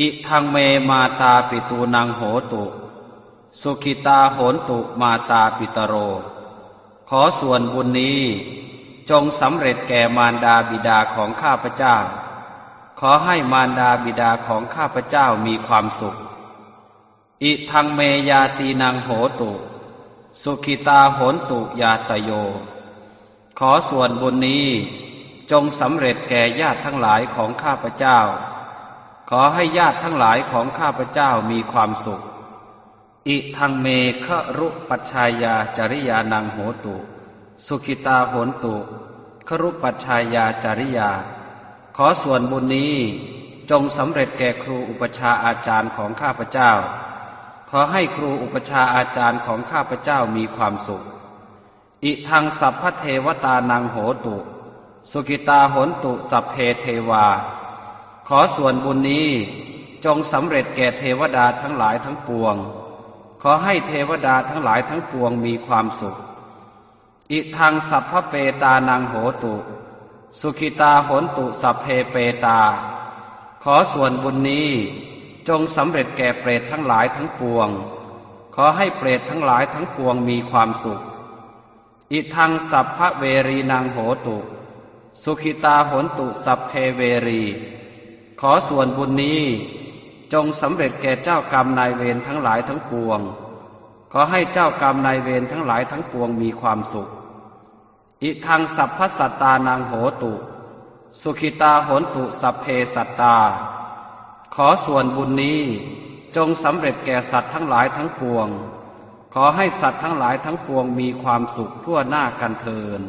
อิทังเมมาตาปิตูนังโหตุ สุขิตาโหนตุมาตาปิตโร ขอส่วนบุญนี้จงสำเร็จแก่มารดาบิดาของข้าพเจ้า ขอให้มารดาบิดาของข้าพเจ้ามีความสุข อิทังเมยาตีนังโหตุ สุขิตาโหนตุยาตโย ขอส่วนบุญนี้จงสำเร็จแก่ญาติทั้งหลายของข้าพเจ้า ขอให้ญาติทั้งหลายของข้าพเจ้ามีความสุข อิทังเมฆรุปัชชายาจริยานังโหตุ สุขิตาโหนตุ ครุปัชชายาจริยา ขอส่วนบุญนี้จงสำเร็จแก่ครูอุปชาอาจารย์ของข้าพเจ้า ขอให้ครูอุปชาอาจารย์ของข้าพเจ้ามีความสุข อิทังสัพพเทวตานังโหตุ สุกิตาโหนตุสัพเพเทวา ขอส่วนบุญนี้จงสำเร็จแก่เทวดาทั้งหลายทั้งปวง ขอให้เทวดาทั้งหลายทั้งปวงมีความสุข อิทังสัพพเปตานังโหตุ สุขิตาโหนตุสัพเพเปตา ขอส่วนบุญนี้จงสำเร็จแก่เปรตทั้งหลายทั้งปวง ขอให้เปรตทั้งหลายทั้งปวงมีความสุข อิทังสัพพเวรีนังโหตุ สุขิตาโหนตุสัพเพเวรี ขอส่วนบุญนี้จงสำเร็จแก่เจ้ากรรมนายเวรทั้งหลายทั้งปวง ขอให้เจ้ากรรมนายเวรทั้งหลายทั้งปวงมีความสุข อิทังสัพพสัตตานังโหตุ สุขิตาโหนตุสัพเพสัตตา ขอส่วนบุญนี้จงสำเร็จแก่สัตว์ทั้งหลายทั้งปวง ขอให้สัตว์ทั้งหลายทั้งปวงมีความสุขทั่วหน้ากันเทิน